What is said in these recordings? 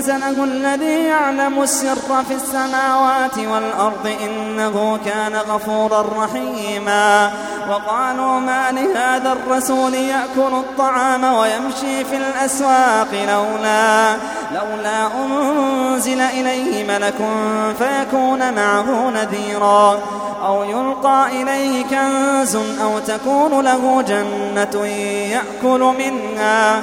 أنزله الذي يعلم السر في السماوات والأرض إنه كان غفورا رحيما. وقالوا ما لهذا الرسول يأكل الطعام ويمشي في الأسواق لولا لولا أنزل إليه ملك فيكون معه نذيرا. أو يلقى إليه كنز أو تكون له جنة يأكل منها.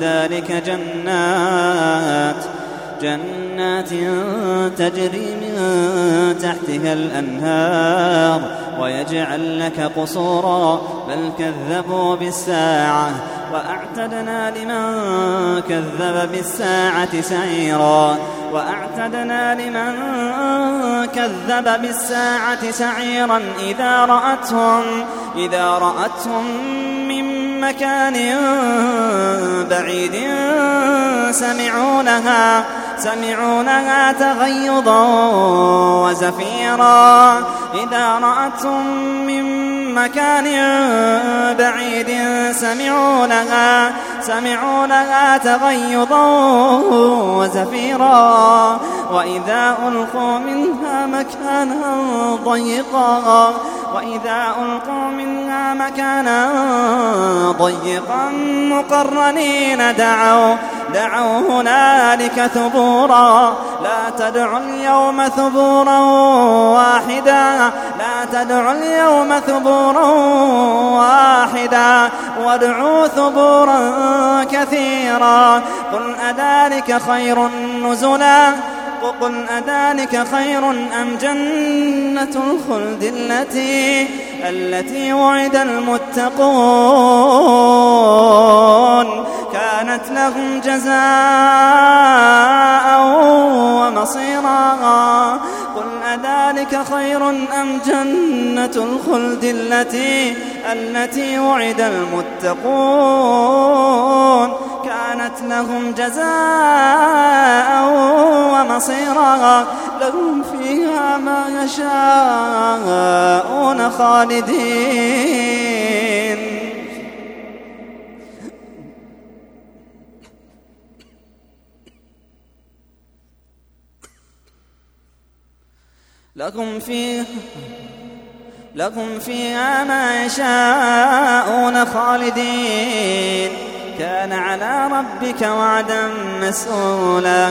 ذلك جنات جنات تجري من تحتها الأنهار ويجعل لك قصورا بل كذبوا بالساعة وأعتدنا لمن كذب بالساعة سعيرا وأعتدنا لمن كذب بالساعة سعيرا إذا رأتهم إذا رأتهم مكان بعيد سمعوا لها تغيظا وزفيرا. إذا رأتهم من مكان بعيد سمعوا لها سمعوا لها تغيظا وزفيرا. وإذا ألقوا منها مكانا ضيقا وإذا ألقوا منها مكانا ضيقا مقرنين دعوا دعوا هنالك ثبورا. لا تدعوا اليوم ثبورا واحدا لا تدعوا اليوم ثبورا واحدا وادعوا ثبورا كثيرا قل أذلك خير نزلا قل أذلك خير أم جنة الخلد التي التي وعد المتقون؟ كانت لهم جزاء ومصيرا. قل أذلك خير أم جنة الخلد التي التي وعد المتقون؟ كانت لهم جزاء ومصيرا لهم فيها ما يشاءون خالدين. لكم فيها لكم فيها ما يشاءون خالدين. كان على ربك وعدا مسؤولا.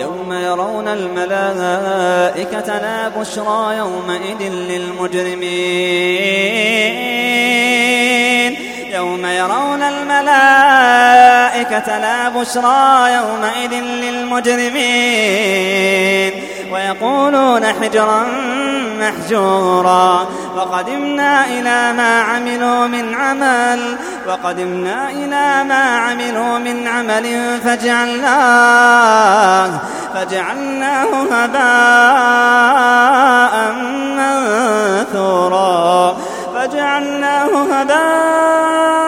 يوم يرون الملائكة لا بشرى يومئذ للمجرمين. يوم يرون الملائكة لا بشرى يومئذ للمجرمين. ويقولون حجرا محجورا. وقدمنا إلى ما عملوا من عمل. وقدمنا إلى ما عملوا من عمل فجعلناه فجعلناه هباء منثورا. فجعلناه هباء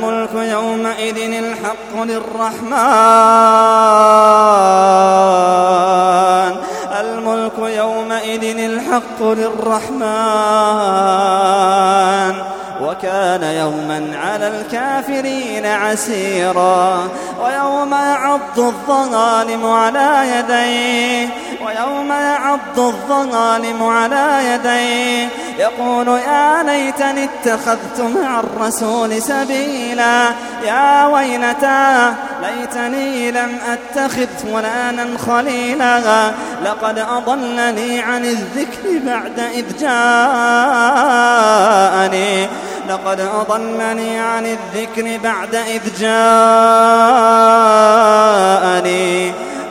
الملك يومئذ الحق للرحمن. الملك يومئذ الحق للرحمن. وكان يوما على الكافرين عسيرا. ويوم يعض الظالم على يديه. ويوم يعض الظالم على يديه يقول يا ليتني اتخذت مع الرسول سبيلا. يا ويلتى ليتني لم أتخذ فلانا خليلا. لقد أضلني عن الذكر بعد إذ جاءني. لقد أضلني عن الذكر بعد إذ جاءني.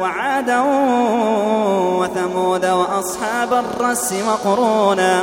وعادا وثمود وأصحاب الرس وقرونا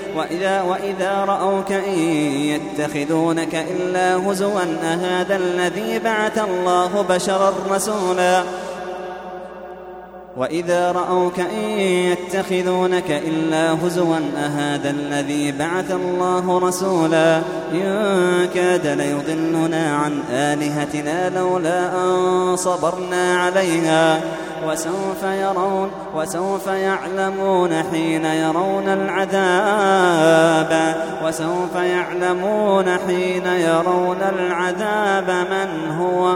وإذا, وإذا رأوك إن يتخذونك إلا هزوا أهذا الذي بعث الله بشرا رسولا؟ وإذا رأوك إن يتخذونك إلا هزوا أهذا الذي بعث الله رسولا؟ إن كاد ليضلنا عن آلهتنا لولا أن صبرنا عليها. وسوف يرون وسوف يعلمون حين يرون العذاب. وسوف يعلمون حين يرون العذاب من هو.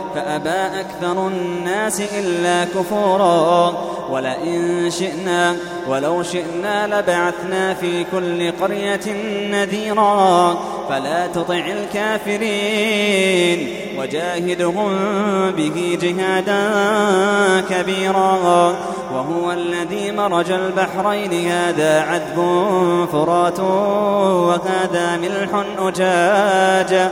فأبى أكثر الناس إلا كفورا. ولئن شئنا ولو شئنا لبعثنا في كل قرية نذيرا. فلا تطع الكافرين. وجاهدهم به جهادا كبيرا. وهو الذي مرج البحرين. هذا عذب فرات وهذا ملح أجاج.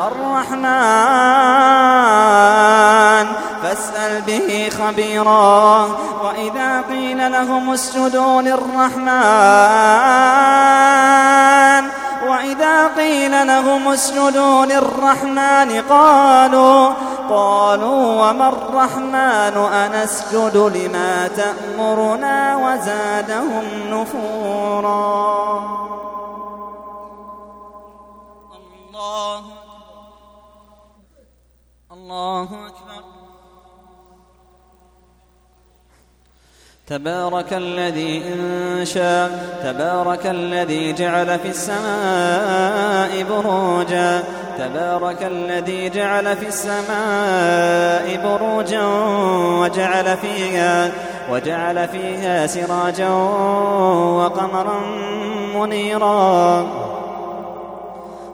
الرحمن. فاسأل به خبيرا. وإذا قيل لهم اسجدوا للرحمن. وإذا قيل لهم اسجدوا للرحمن قالوا قالوا وما الرحمن أنسجد لما تأمرنا وزادهم نفورا. الله أكبر. تبارك الذي إن شاء تبارك الذي جعل في السماء بروجا تبارك الذي جعل في السماء بروجا وجعل فيها وجعل فيها سراجا وقمرا منيرا.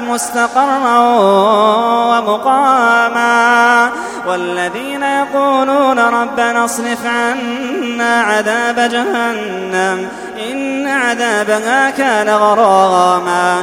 مستقرا ومقاما والذين يقولون ربنا اصرف عنا عذاب جهنم إن عذابها كان غراما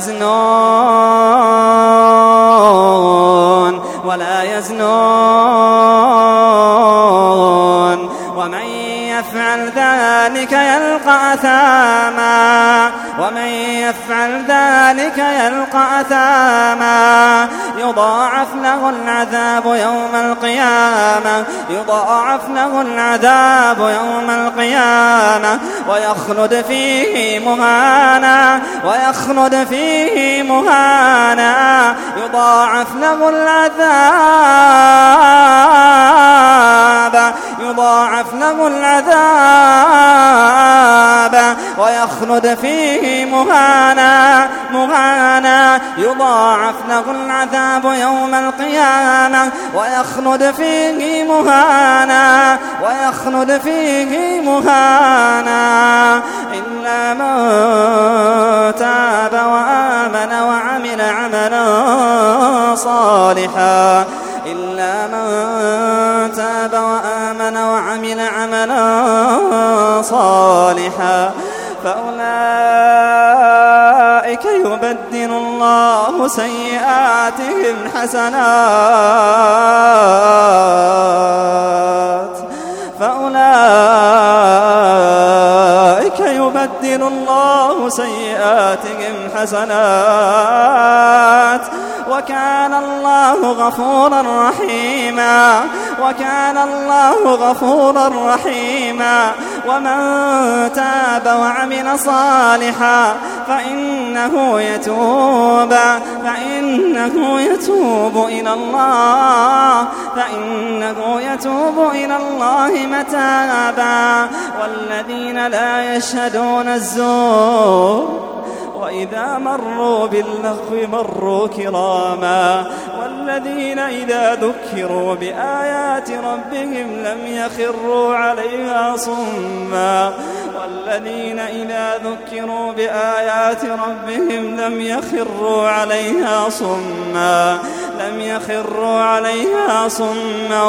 يزنون ولا يزنون يفعل ذلك يلقى أثاما. ومن يفعل ذلك يلقى أثاما. يضاعف له العذاب يوم القيامة. يضاعف له العذاب يوم القيامة. ويخلد فيه مهانا. ويخلد فيه مهانا. يضاعف له العذاب. يضاعف له العذاب ويخلد فيه مهانا مهانا. يضاعف له العذاب يوم القيامة ويخلد فيه مهانا ويخلد فيه مهانا. إلا من تاب وآمن وعمل عملا صالحا. إلا من تاب وآمن وعمل عملا صالحا فأولئك يبدل الله سيئاتهم حسنات. فأولئك يبدل الله سيئاتهم حسنات. وكان الله غفورا رحيما. وكان الله غفورا رحيما. ومن تاب وعمل صالحا فإنه يتوب. فإنه يتوب إلى الله. فإنه يتوب إلى الله متابا. والذين لا يشهدون الزور وإذا مروا باللغو مروا كراما والذين إذا ذكروا بآيات ربهم لم يخروا عليها صما والذين إذا ذكروا بآيات ربهم لم يخروا عليها صما يخروا عليها صما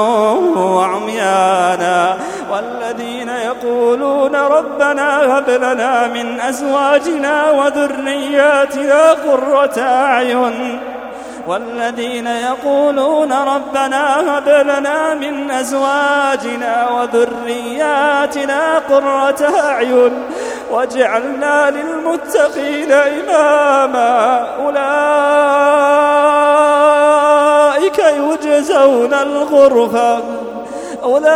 وعميانا والذين يقولون ربنا هب لنا من أزواجنا وذرياتنا قرة أعين والذين يقولون ربنا هب لنا من أزواجنا وذرياتنا قرة أعين واجعلنا للمتقين إماما أولئك يجزون الغرفة. أولئك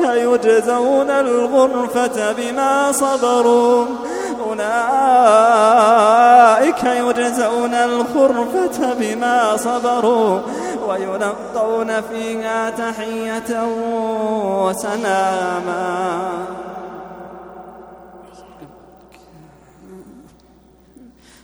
يجزون الغرفة بما صبروا. أولئك يجزون الغرفة بما صبروا. ويلقون فيها تحية وسلاما.